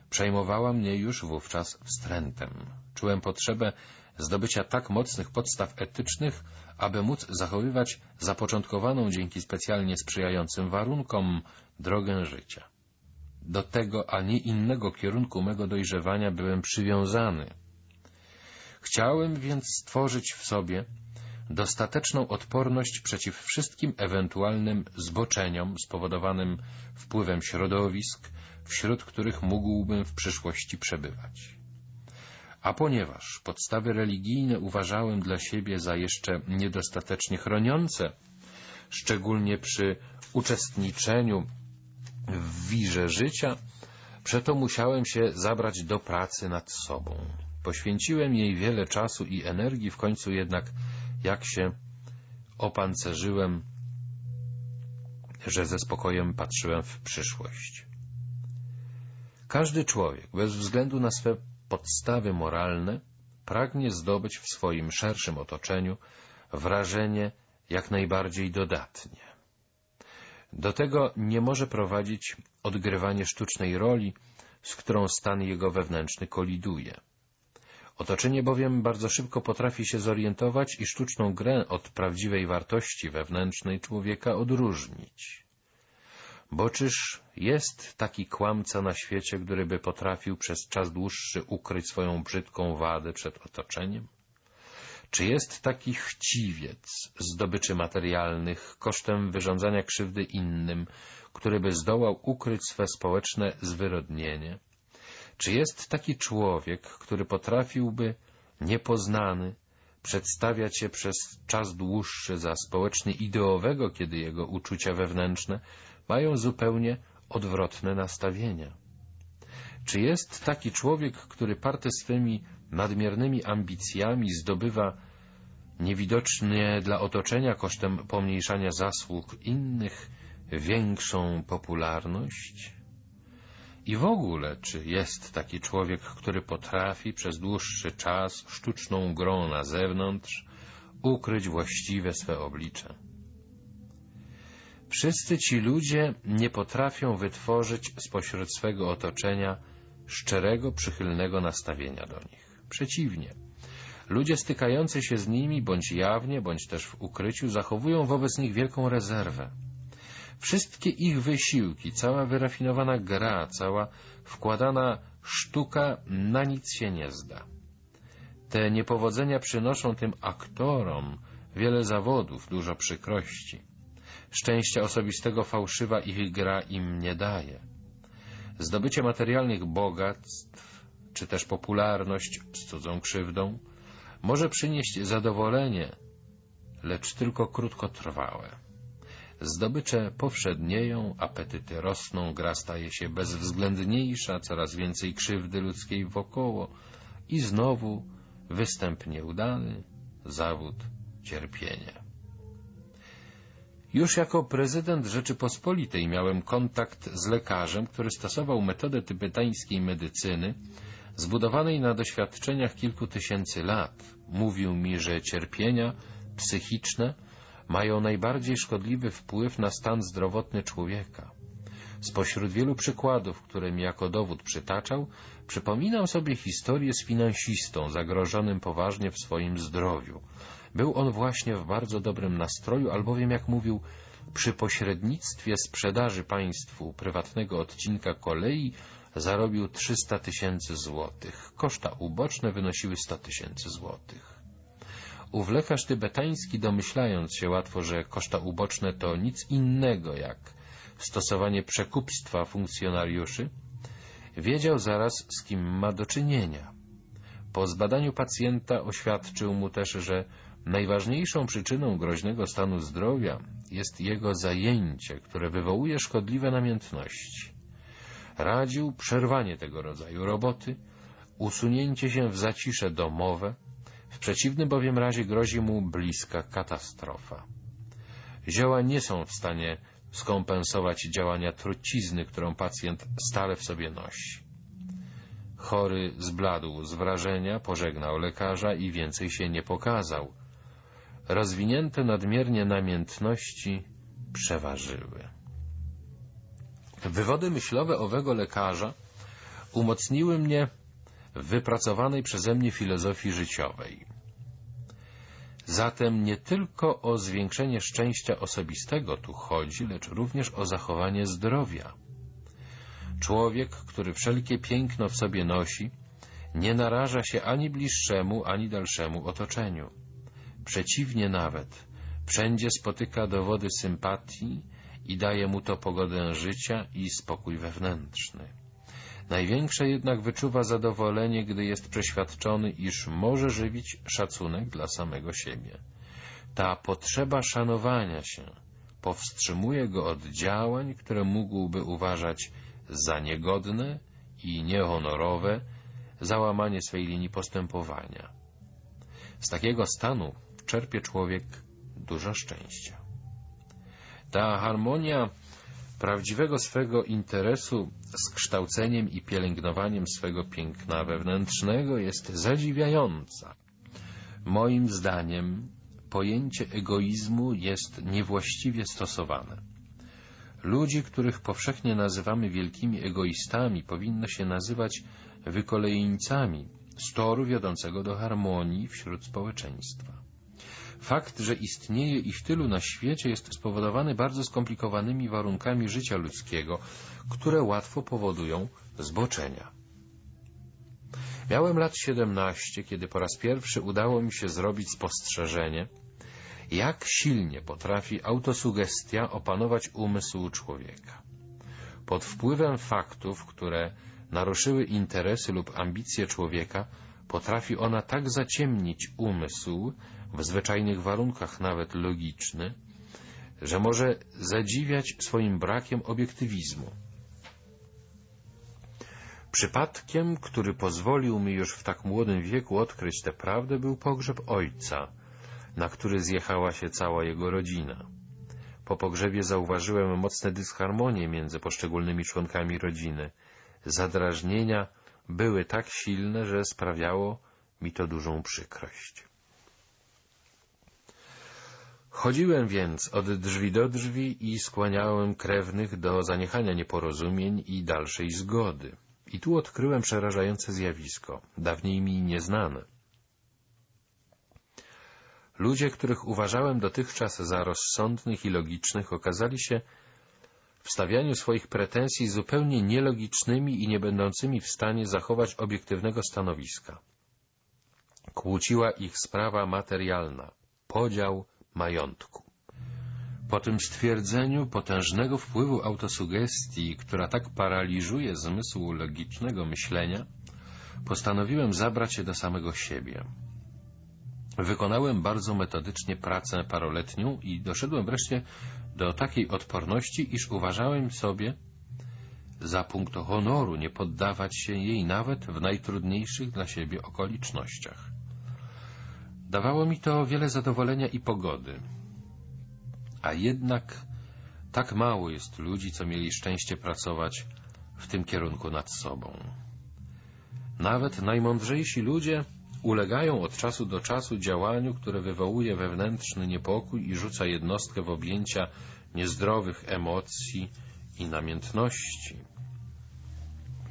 przejmowała mnie już wówczas wstrętem. Czułem potrzebę zdobycia tak mocnych podstaw etycznych, aby móc zachowywać zapoczątkowaną dzięki specjalnie sprzyjającym warunkom drogę życia. Do tego, a nie innego kierunku mego dojrzewania byłem przywiązany. Chciałem więc stworzyć w sobie dostateczną odporność przeciw wszystkim ewentualnym zboczeniom spowodowanym wpływem środowisk, wśród których mógłbym w przyszłości przebywać. A ponieważ podstawy religijne uważałem dla siebie za jeszcze niedostatecznie chroniące, szczególnie przy uczestniczeniu w wirze życia, przeto musiałem się zabrać do pracy nad sobą. Poświęciłem jej wiele czasu i energii, w końcu jednak, jak się opancerzyłem, że ze spokojem patrzyłem w przyszłość. Każdy człowiek, bez względu na swe podstawy moralne, pragnie zdobyć w swoim szerszym otoczeniu wrażenie jak najbardziej dodatnie. Do tego nie może prowadzić odgrywanie sztucznej roli, z którą stan jego wewnętrzny koliduje. Otoczenie bowiem bardzo szybko potrafi się zorientować i sztuczną grę od prawdziwej wartości wewnętrznej człowieka odróżnić. Bo czyż jest taki kłamca na świecie, który by potrafił przez czas dłuższy ukryć swoją brzydką wadę przed otoczeniem? Czy jest taki chciwiec zdobyczy materialnych kosztem wyrządzania krzywdy innym, który by zdołał ukryć swe społeczne zwyrodnienie? Czy jest taki człowiek, który potrafiłby, niepoznany, przedstawiać się przez czas dłuższy za społecznie ideowego, kiedy jego uczucia wewnętrzne mają zupełnie odwrotne nastawienia? Czy jest taki człowiek, który party swymi nadmiernymi ambicjami zdobywa niewidocznie dla otoczenia kosztem pomniejszania zasług innych większą popularność? I w ogóle, czy jest taki człowiek, który potrafi przez dłuższy czas sztuczną grą na zewnątrz ukryć właściwe swe oblicze? Wszyscy ci ludzie nie potrafią wytworzyć spośród swego otoczenia szczerego, przychylnego nastawienia do nich. Przeciwnie, ludzie stykający się z nimi, bądź jawnie, bądź też w ukryciu, zachowują wobec nich wielką rezerwę. Wszystkie ich wysiłki, cała wyrafinowana gra, cała wkładana sztuka na nic się nie zda. Te niepowodzenia przynoszą tym aktorom wiele zawodów, dużo przykrości. Szczęścia osobistego fałszywa ich gra im nie daje. Zdobycie materialnych bogactw, czy też popularność z cudzą krzywdą, może przynieść zadowolenie, lecz tylko krótkotrwałe. Zdobycze powszednieją, apetyty rosną, gra staje się bezwzględniejsza, coraz więcej krzywdy ludzkiej wokoło i znowu występ nieudany, zawód cierpienia. Już jako prezydent Rzeczypospolitej miałem kontakt z lekarzem, który stosował metodę tybetańskiej medycyny, zbudowanej na doświadczeniach kilku tysięcy lat. Mówił mi, że cierpienia psychiczne mają najbardziej szkodliwy wpływ na stan zdrowotny człowieka. Spośród wielu przykładów, które mi jako dowód przytaczał, przypominam sobie historię z finansistą zagrożonym poważnie w swoim zdrowiu. Był on właśnie w bardzo dobrym nastroju, albowiem, jak mówił, przy pośrednictwie sprzedaży państwu prywatnego odcinka kolei zarobił 300 tysięcy złotych. Koszta uboczne wynosiły 100 tysięcy złotych. Ów lekarz tybetański, domyślając się łatwo, że koszta uboczne to nic innego jak stosowanie przekupstwa funkcjonariuszy, wiedział zaraz, z kim ma do czynienia. Po zbadaniu pacjenta oświadczył mu też, że najważniejszą przyczyną groźnego stanu zdrowia jest jego zajęcie, które wywołuje szkodliwe namiętności. Radził przerwanie tego rodzaju roboty, usunięcie się w zacisze domowe, w przeciwnym bowiem razie grozi mu bliska katastrofa. Zioła nie są w stanie skompensować działania trucizny, którą pacjent stale w sobie nosi. Chory zbladł z wrażenia, pożegnał lekarza i więcej się nie pokazał. Rozwinięte nadmiernie namiętności przeważyły. Wywody myślowe owego lekarza umocniły mnie wypracowanej przeze mnie filozofii życiowej. Zatem nie tylko o zwiększenie szczęścia osobistego tu chodzi, lecz również o zachowanie zdrowia. Człowiek, który wszelkie piękno w sobie nosi, nie naraża się ani bliższemu, ani dalszemu otoczeniu. Przeciwnie nawet, wszędzie spotyka dowody sympatii i daje mu to pogodę życia i spokój wewnętrzny. Największe jednak wyczuwa zadowolenie, gdy jest przeświadczony, iż może żywić szacunek dla samego siebie. Ta potrzeba szanowania się powstrzymuje go od działań, które mógłby uważać za niegodne i niehonorowe, załamanie swej linii postępowania. Z takiego stanu czerpie człowiek dużo szczęścia. Ta harmonia prawdziwego swego interesu z kształceniem i pielęgnowaniem swego piękna wewnętrznego jest zadziwiająca. Moim zdaniem pojęcie egoizmu jest niewłaściwie stosowane. Ludzi, których powszechnie nazywamy wielkimi egoistami, powinno się nazywać wykolejeńcami z toru wiodącego do harmonii wśród społeczeństwa. Fakt, że istnieje ich tylu na świecie jest spowodowany bardzo skomplikowanymi warunkami życia ludzkiego, które łatwo powodują zboczenia. Miałem lat siedemnaście, kiedy po raz pierwszy udało mi się zrobić spostrzeżenie, jak silnie potrafi autosugestia opanować umysł człowieka. Pod wpływem faktów, które naruszyły interesy lub ambicje człowieka, potrafi ona tak zaciemnić umysł, w zwyczajnych warunkach nawet logiczny, że może zadziwiać swoim brakiem obiektywizmu. Przypadkiem, który pozwolił mi już w tak młodym wieku odkryć tę prawdę, był pogrzeb ojca, na który zjechała się cała jego rodzina. Po pogrzebie zauważyłem mocne dysharmonie między poszczególnymi członkami rodziny. Zadrażnienia były tak silne, że sprawiało mi to dużą przykrość. Chodziłem więc od drzwi do drzwi i skłaniałem krewnych do zaniechania nieporozumień i dalszej zgody. I tu odkryłem przerażające zjawisko, dawniej mi nieznane. Ludzie, których uważałem dotychczas za rozsądnych i logicznych, okazali się w stawianiu swoich pretensji zupełnie nielogicznymi i nie będącymi w stanie zachować obiektywnego stanowiska. Kłóciła ich sprawa materialna, podział majątku. Po tym stwierdzeniu potężnego wpływu autosugestii, która tak paraliżuje zmysł logicznego myślenia, postanowiłem zabrać się do samego siebie. Wykonałem bardzo metodycznie pracę paroletnią i doszedłem wreszcie do takiej odporności, iż uważałem sobie za punkt honoru nie poddawać się jej nawet w najtrudniejszych dla siebie okolicznościach. Dawało mi to wiele zadowolenia i pogody. A jednak tak mało jest ludzi, co mieli szczęście pracować w tym kierunku nad sobą. Nawet najmądrzejsi ludzie ulegają od czasu do czasu działaniu, które wywołuje wewnętrzny niepokój i rzuca jednostkę w objęcia niezdrowych emocji i namiętności.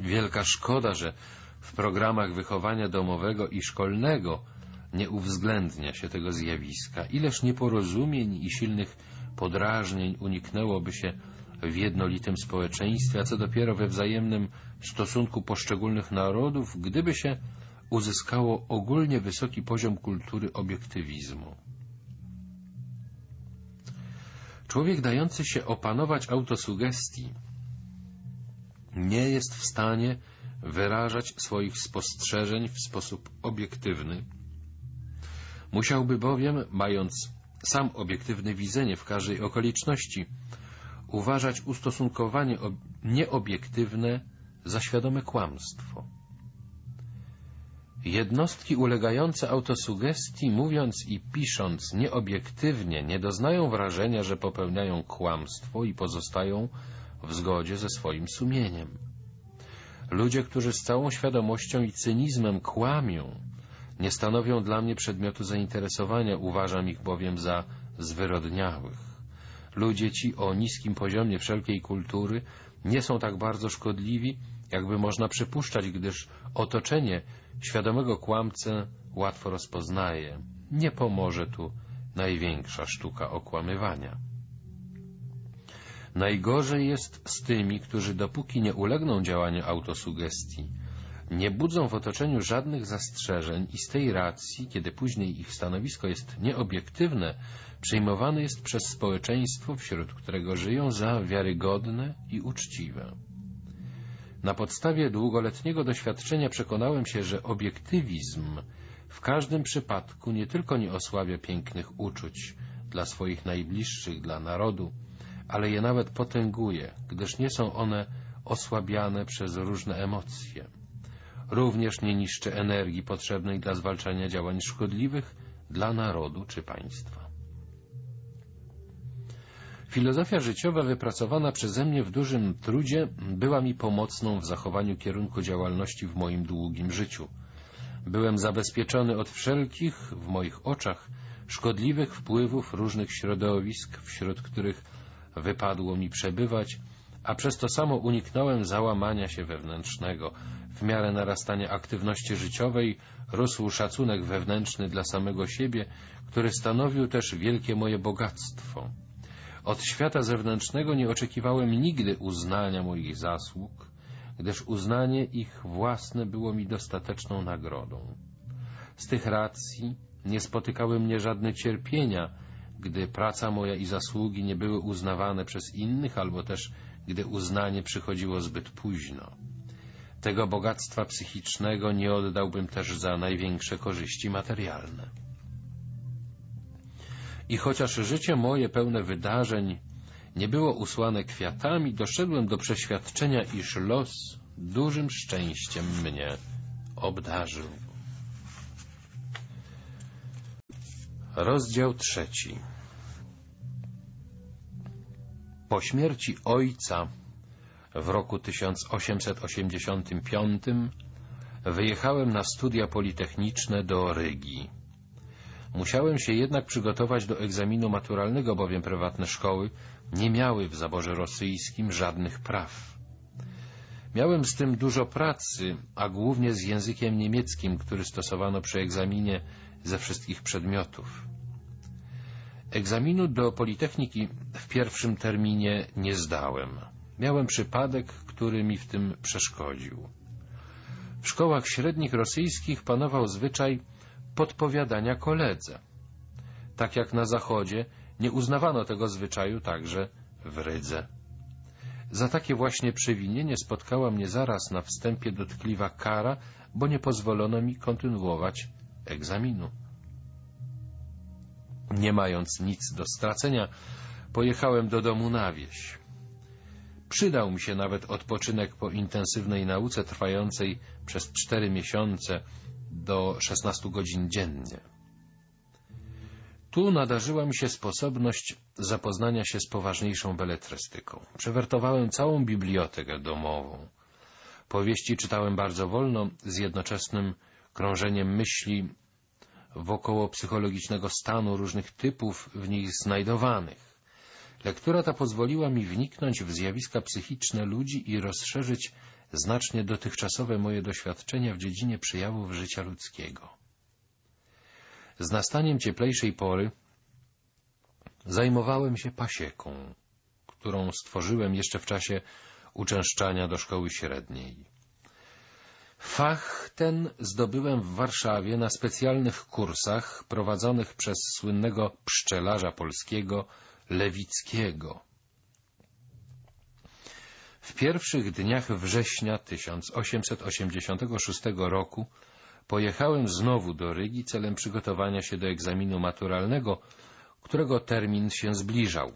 Wielka szkoda, że w programach wychowania domowego i szkolnego nie uwzględnia się tego zjawiska. Ileż nieporozumień i silnych podrażnień uniknęłoby się w jednolitym społeczeństwie, a co dopiero we wzajemnym stosunku poszczególnych narodów, gdyby się uzyskało ogólnie wysoki poziom kultury obiektywizmu. Człowiek dający się opanować autosugestii nie jest w stanie wyrażać swoich spostrzeżeń w sposób obiektywny. Musiałby bowiem, mając sam obiektywne widzenie w każdej okoliczności, uważać ustosunkowanie nieobiektywne za świadome kłamstwo. Jednostki ulegające autosugestii, mówiąc i pisząc nieobiektywnie, nie doznają wrażenia, że popełniają kłamstwo i pozostają w zgodzie ze swoim sumieniem. Ludzie, którzy z całą świadomością i cynizmem kłamią, nie stanowią dla mnie przedmiotu zainteresowania, uważam ich bowiem za zwyrodniałych. Ludzie ci o niskim poziomie wszelkiej kultury nie są tak bardzo szkodliwi, jakby można przypuszczać, gdyż otoczenie świadomego kłamcę łatwo rozpoznaje. Nie pomoże tu największa sztuka okłamywania. Najgorzej jest z tymi, którzy dopóki nie ulegną działaniu autosugestii, nie budzą w otoczeniu żadnych zastrzeżeń i z tej racji, kiedy później ich stanowisko jest nieobiektywne, przyjmowane jest przez społeczeństwo, wśród którego żyją, za wiarygodne i uczciwe. Na podstawie długoletniego doświadczenia przekonałem się, że obiektywizm w każdym przypadku nie tylko nie osłabia pięknych uczuć dla swoich najbliższych, dla narodu, ale je nawet potęguje, gdyż nie są one osłabiane przez różne emocje. Również nie niszczy energii potrzebnej dla zwalczania działań szkodliwych dla narodu czy państwa. Filozofia życiowa wypracowana przeze mnie w dużym trudzie była mi pomocną w zachowaniu kierunku działalności w moim długim życiu. Byłem zabezpieczony od wszelkich, w moich oczach, szkodliwych wpływów różnych środowisk, wśród których wypadło mi przebywać, a przez to samo uniknąłem załamania się wewnętrznego. W miarę narastania aktywności życiowej rósł szacunek wewnętrzny dla samego siebie, który stanowił też wielkie moje bogactwo. Od świata zewnętrznego nie oczekiwałem nigdy uznania moich zasług, gdyż uznanie ich własne było mi dostateczną nagrodą. Z tych racji nie spotykały mnie żadne cierpienia, gdy praca moja i zasługi nie były uznawane przez innych, albo też gdy uznanie przychodziło zbyt późno. Tego bogactwa psychicznego nie oddałbym też za największe korzyści materialne. I chociaż życie moje pełne wydarzeń nie było usłane kwiatami, doszedłem do przeświadczenia, iż los dużym szczęściem mnie obdarzył. Rozdział trzeci Po śmierci ojca w roku 1885 wyjechałem na studia politechniczne do Rygi. Musiałem się jednak przygotować do egzaminu maturalnego, bowiem prywatne szkoły nie miały w zaborze rosyjskim żadnych praw. Miałem z tym dużo pracy, a głównie z językiem niemieckim, który stosowano przy egzaminie ze wszystkich przedmiotów. Egzaminu do Politechniki w pierwszym terminie nie zdałem. Miałem przypadek, który mi w tym przeszkodził. W szkołach średnich rosyjskich panował zwyczaj podpowiadania koledze. Tak jak na Zachodzie nie uznawano tego zwyczaju także w Rydze. Za takie właśnie przewinienie spotkała mnie zaraz na wstępie dotkliwa kara, bo nie pozwolono mi kontynuować egzaminu. Nie mając nic do stracenia, pojechałem do domu na wieś. Przydał mi się nawet odpoczynek po intensywnej nauce trwającej przez cztery miesiące do 16 godzin dziennie. Tu nadarzyła mi się sposobność zapoznania się z poważniejszą beletrystyką. Przewertowałem całą bibliotekę domową. Powieści czytałem bardzo wolno, z jednoczesnym krążeniem myśli wokoło psychologicznego stanu różnych typów w nich znajdowanych. Lektura ta pozwoliła mi wniknąć w zjawiska psychiczne ludzi i rozszerzyć znacznie dotychczasowe moje doświadczenia w dziedzinie przejawów życia ludzkiego. Z nastaniem cieplejszej pory zajmowałem się pasieką, którą stworzyłem jeszcze w czasie uczęszczania do szkoły średniej. Fach ten zdobyłem w Warszawie na specjalnych kursach prowadzonych przez słynnego pszczelarza polskiego Lewickiego. W pierwszych dniach września 1886 roku pojechałem znowu do Rygi celem przygotowania się do egzaminu maturalnego, którego termin się zbliżał.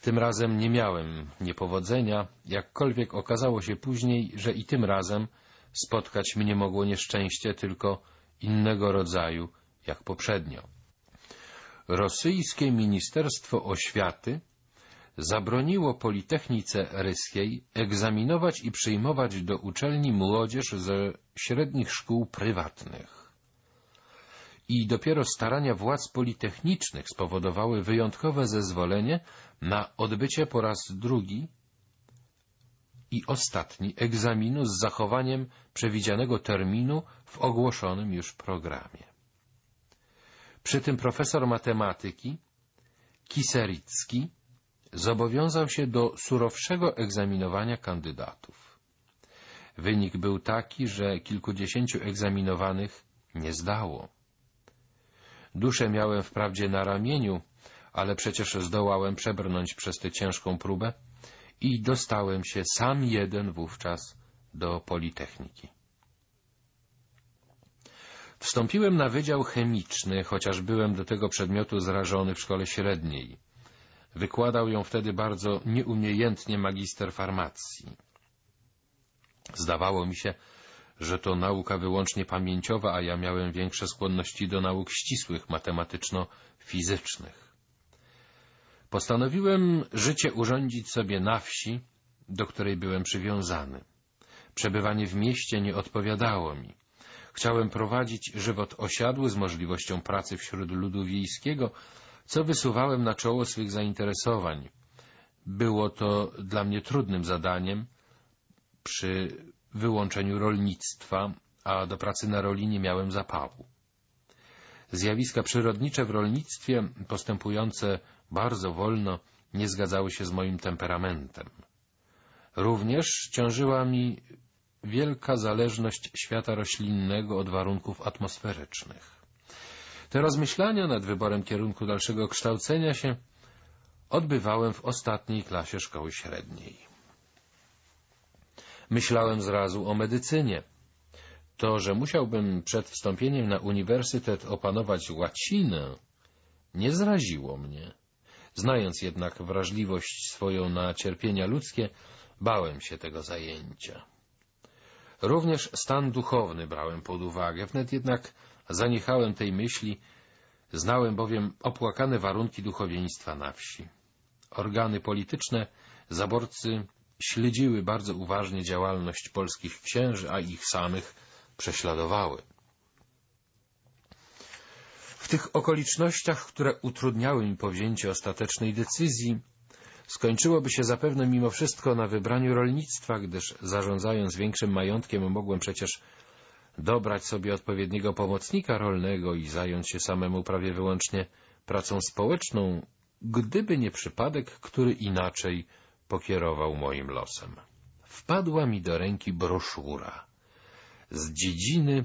Tym razem nie miałem niepowodzenia, jakkolwiek okazało się później, że i tym razem spotkać mnie mogło nieszczęście tylko innego rodzaju, jak poprzednio. Rosyjskie Ministerstwo Oświaty zabroniło Politechnice Ryskiej egzaminować i przyjmować do uczelni młodzież ze średnich szkół prywatnych. I dopiero starania władz politechnicznych spowodowały wyjątkowe zezwolenie na odbycie po raz drugi i ostatni egzaminu z zachowaniem przewidzianego terminu w ogłoszonym już programie. Przy tym profesor matematyki Kisericki zobowiązał się do surowszego egzaminowania kandydatów. Wynik był taki, że kilkudziesięciu egzaminowanych nie zdało. Duszę miałem wprawdzie na ramieniu, ale przecież zdołałem przebrnąć przez tę ciężką próbę i dostałem się sam jeden wówczas do Politechniki. Wstąpiłem na Wydział Chemiczny, chociaż byłem do tego przedmiotu zrażony w szkole średniej. Wykładał ją wtedy bardzo nieumiejętnie magister farmacji. Zdawało mi się, że to nauka wyłącznie pamięciowa, a ja miałem większe skłonności do nauk ścisłych, matematyczno-fizycznych. Postanowiłem życie urządzić sobie na wsi, do której byłem przywiązany. Przebywanie w mieście nie odpowiadało mi. Chciałem prowadzić żywot osiadły z możliwością pracy wśród ludu wiejskiego, co wysuwałem na czoło swych zainteresowań. Było to dla mnie trudnym zadaniem przy wyłączeniu rolnictwa, a do pracy na roli nie miałem zapału. Zjawiska przyrodnicze w rolnictwie, postępujące bardzo wolno, nie zgadzały się z moim temperamentem. Również ciążyła mi wielka zależność świata roślinnego od warunków atmosferycznych. Te rozmyślania nad wyborem kierunku dalszego kształcenia się odbywałem w ostatniej klasie szkoły średniej. Myślałem zrazu o medycynie. To, że musiałbym przed wstąpieniem na uniwersytet opanować łacinę, nie zraziło mnie. Znając jednak wrażliwość swoją na cierpienia ludzkie, bałem się tego zajęcia. Również stan duchowny brałem pod uwagę, wnet jednak zaniechałem tej myśli, znałem bowiem opłakane warunki duchowieństwa na wsi. Organy polityczne, zaborcy śledziły bardzo uważnie działalność polskich księży, a ich samych prześladowały. W tych okolicznościach, które utrudniały mi powzięcie ostatecznej decyzji, skończyłoby się zapewne mimo wszystko na wybraniu rolnictwa, gdyż zarządzając większym majątkiem mogłem przecież dobrać sobie odpowiedniego pomocnika rolnego i zająć się samemu prawie wyłącznie pracą społeczną, gdyby nie przypadek, który inaczej pokierował moim losem. Wpadła mi do ręki broszura z dziedziny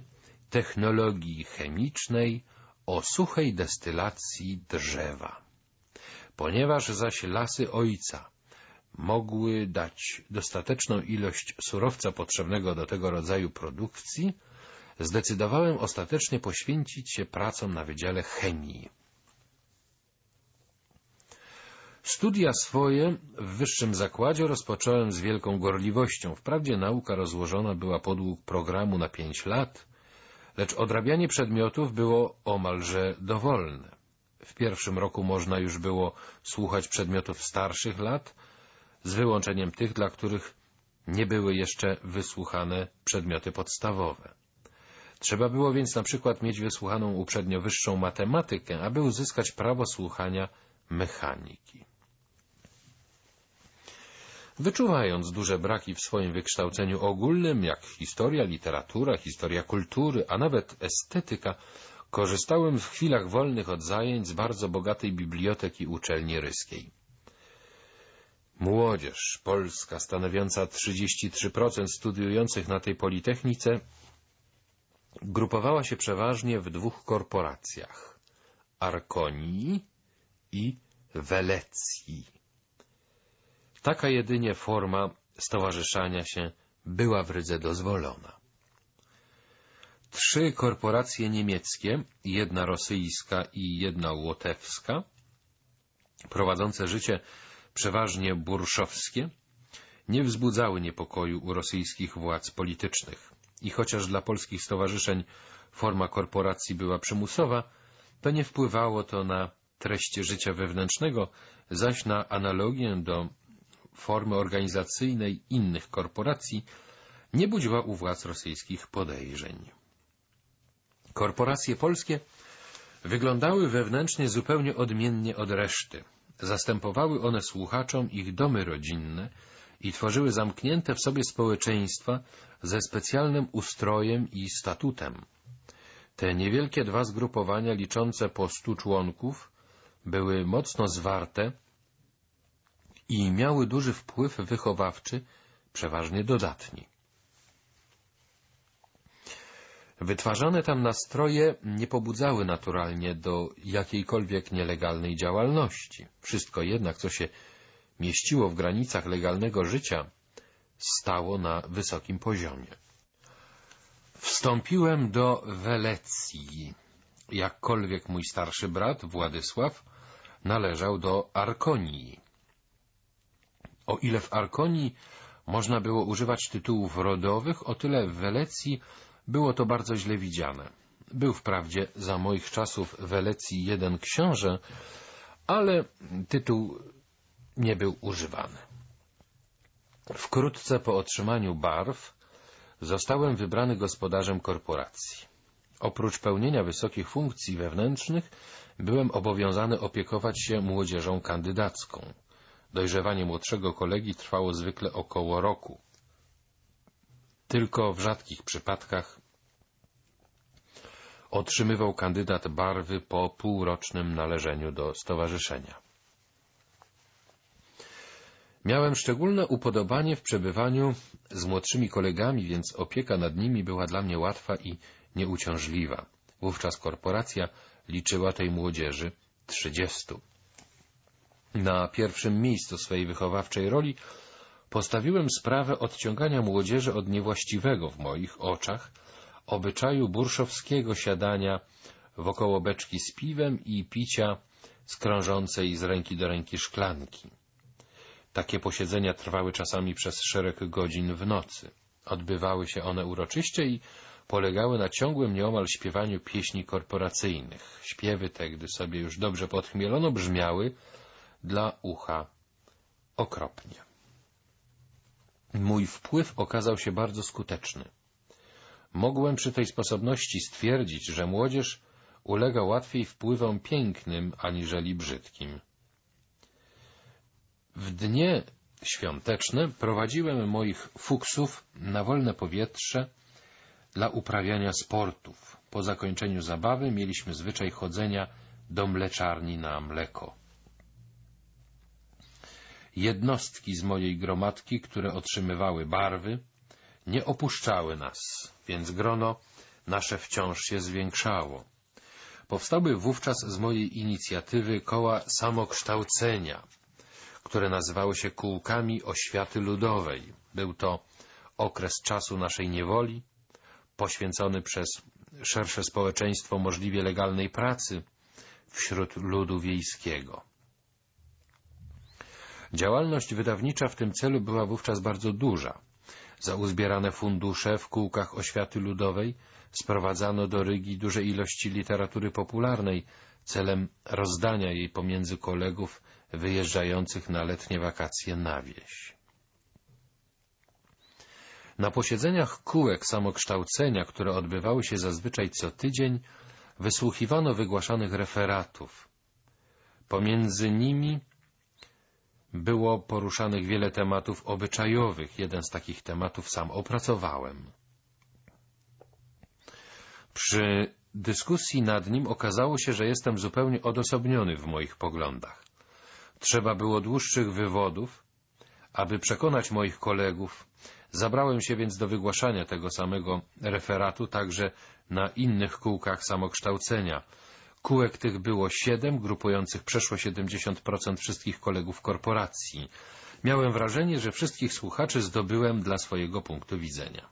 technologii chemicznej o suchej destylacji drzewa. Ponieważ zaś lasy ojca mogły dać dostateczną ilość surowca potrzebnego do tego rodzaju produkcji, zdecydowałem ostatecznie poświęcić się pracom na Wydziale Chemii. Studia swoje w wyższym zakładzie rozpocząłem z wielką gorliwością. Wprawdzie nauka rozłożona była podług programu na pięć lat, lecz odrabianie przedmiotów było omalże dowolne. W pierwszym roku można już było słuchać przedmiotów starszych lat, z wyłączeniem tych, dla których nie były jeszcze wysłuchane przedmioty podstawowe. Trzeba było więc na przykład mieć wysłuchaną uprzednio wyższą matematykę, aby uzyskać prawo słuchania mechaniki. Wyczuwając duże braki w swoim wykształceniu ogólnym, jak historia, literatura, historia kultury, a nawet estetyka, korzystałem w chwilach wolnych od zajęć z bardzo bogatej biblioteki uczelni ryskiej. Młodzież polska, stanowiąca 33% studiujących na tej politechnice, grupowała się przeważnie w dwóch korporacjach — Arkonii i Welecji. Taka jedynie forma stowarzyszania się była w Rydze dozwolona. Trzy korporacje niemieckie, jedna rosyjska i jedna łotewska, prowadzące życie przeważnie burszowskie, nie wzbudzały niepokoju u rosyjskich władz politycznych i chociaż dla polskich stowarzyszeń forma korporacji była przymusowa, to nie wpływało to na treść życia wewnętrznego, zaś na analogię do formy organizacyjnej innych korporacji nie budziła u władz rosyjskich podejrzeń. Korporacje polskie wyglądały wewnętrznie zupełnie odmiennie od reszty. Zastępowały one słuchaczom ich domy rodzinne i tworzyły zamknięte w sobie społeczeństwa ze specjalnym ustrojem i statutem. Te niewielkie dwa zgrupowania liczące po stu członków były mocno zwarte i miały duży wpływ wychowawczy, przeważnie dodatni. Wytwarzane tam nastroje nie pobudzały naturalnie do jakiejkolwiek nielegalnej działalności. Wszystko jednak, co się mieściło w granicach legalnego życia, stało na wysokim poziomie. Wstąpiłem do Welecji. Jakkolwiek mój starszy brat, Władysław, należał do Arkonii. O ile w Arkonii można było używać tytułów rodowych, o tyle w Welecji było to bardzo źle widziane. Był wprawdzie za moich czasów w Welecji jeden książę, ale tytuł nie był używany. Wkrótce po otrzymaniu barw zostałem wybrany gospodarzem korporacji. Oprócz pełnienia wysokich funkcji wewnętrznych byłem obowiązany opiekować się młodzieżą kandydacką. Dojrzewanie młodszego kolegi trwało zwykle około roku. Tylko w rzadkich przypadkach otrzymywał kandydat barwy po półrocznym należeniu do stowarzyszenia. Miałem szczególne upodobanie w przebywaniu z młodszymi kolegami, więc opieka nad nimi była dla mnie łatwa i nieuciążliwa. Wówczas korporacja liczyła tej młodzieży trzydziestu. Na pierwszym miejscu swej wychowawczej roli postawiłem sprawę odciągania młodzieży od niewłaściwego w moich oczach obyczaju burszowskiego siadania wokoło beczki z piwem i picia z krążącej z ręki do ręki szklanki. Takie posiedzenia trwały czasami przez szereg godzin w nocy. Odbywały się one uroczyście i polegały na ciągłym nieomal śpiewaniu pieśni korporacyjnych. Śpiewy te, gdy sobie już dobrze podchmielono, brzmiały dla ucha okropnie. Mój wpływ okazał się bardzo skuteczny. Mogłem przy tej sposobności stwierdzić, że młodzież ulega łatwiej wpływom pięknym aniżeli brzydkim. W dnie świąteczne prowadziłem moich fuksów na wolne powietrze dla uprawiania sportów. Po zakończeniu zabawy mieliśmy zwyczaj chodzenia do mleczarni na mleko. Jednostki z mojej gromadki, które otrzymywały barwy, nie opuszczały nas, więc grono nasze wciąż się zwiększało. Powstały wówczas z mojej inicjatywy koła samokształcenia, które nazywały się kółkami oświaty ludowej. Był to okres czasu naszej niewoli, poświęcony przez szersze społeczeństwo możliwie legalnej pracy wśród ludu wiejskiego. Działalność wydawnicza w tym celu była wówczas bardzo duża. Za uzbierane fundusze w kółkach oświaty ludowej sprowadzano do Rygi duże ilości literatury popularnej celem rozdania jej pomiędzy kolegów wyjeżdżających na letnie wakacje na wieś. Na posiedzeniach kółek samokształcenia, które odbywały się zazwyczaj co tydzień, wysłuchiwano wygłaszanych referatów. Pomiędzy nimi było poruszanych wiele tematów obyczajowych. Jeden z takich tematów sam opracowałem. Przy dyskusji nad nim okazało się, że jestem zupełnie odosobniony w moich poglądach. Trzeba było dłuższych wywodów, aby przekonać moich kolegów. Zabrałem się więc do wygłaszania tego samego referatu także na innych kółkach samokształcenia. Kółek tych było siedem, grupujących przeszło 70% wszystkich kolegów korporacji. Miałem wrażenie, że wszystkich słuchaczy zdobyłem dla swojego punktu widzenia.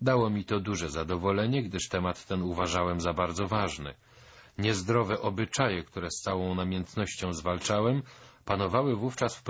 Dało mi to duże zadowolenie, gdyż temat ten uważałem za bardzo ważny. Niezdrowe obyczaje, które z całą namiętnością zwalczałem, panowały wówczas w